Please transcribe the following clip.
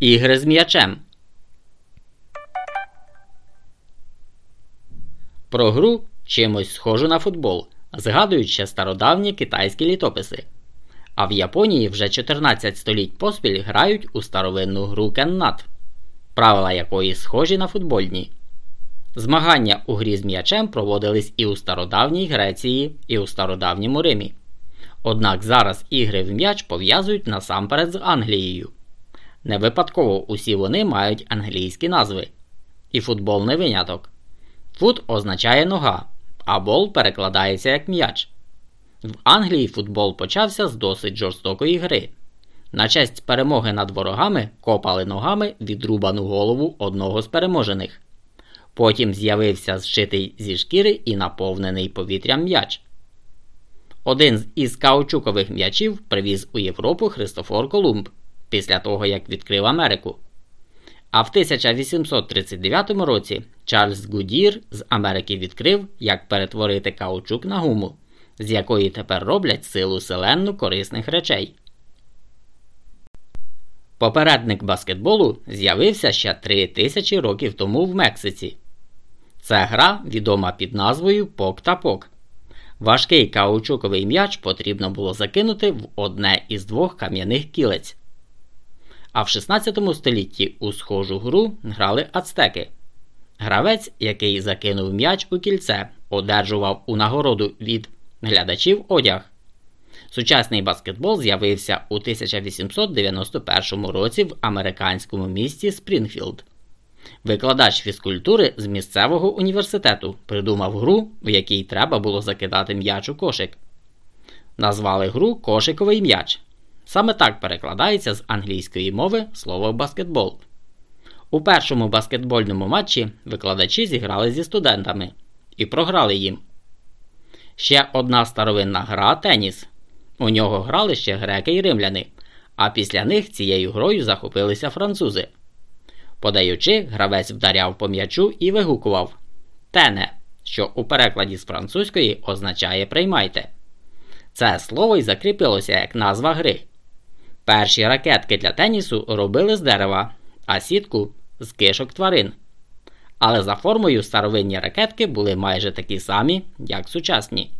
Ігри з м'ячем. Про гру чимось схожу на футбол, згадують ще стародавні китайські літописи. А в Японії вже 14 століть поспіль грають у старовинну гру кеннат, правила якої схожі на футбольні. Змагання у грі з м'ячем проводились і у стародавній Греції, і у стародавньому Римі. Однак зараз ігри в м'яч пов'язують насамперед з Англією. Не випадково усі вони мають англійські назви. І футбол не виняток. Фут означає нога, а бол перекладається як м'яч. В Англії футбол почався з досить жорстокої гри. На честь перемоги над ворогами копали ногами відрубану голову одного з переможених. Потім з'явився зшитий зі шкіри і наповнений повітрям м'яч. Один із каучукових м'ячів привіз у Європу Христофор Колумб після того, як відкрив Америку. А в 1839 році Чарльз Гудір з Америки відкрив, як перетворити каучук на гуму, з якої тепер роблять силу селенну корисних речей. Попередник баскетболу з'явився ще 3000 років тому в Мексиці. Це гра відома під назвою Пок та Пок. Важкий каучуковий м'яч потрібно було закинути в одне із двох кам'яних кілець. А в 16 столітті у схожу гру грали ацтеки. Гравець, який закинув м'яч у кільце, одержував у нагороду від глядачів одяг. Сучасний баскетбол з'явився у 1891 році в американському місті Спрінгфілд. Викладач фізкультури з місцевого університету придумав гру, в якій треба було закидати м'яч у кошик. Назвали гру кошиковий м'яч. Саме так перекладається з англійської мови слово баскетбол. У першому баскетбольному матчі викладачі зіграли зі студентами і програли їм. Ще одна старовинна гра теніс. У нього грали ще греки й римляни, а після них цією грою захопилися французи. Подаючи, гравець вдаряв по м'ячу і вигукував Тене, що у перекладі з французької означає приймайте. Це слово й закріпилося як назва гри. Перші ракетки для тенісу робили з дерева, а сітку з кишок тварин. Але за формою старовинні ракетки були майже такі самі, як сучасні.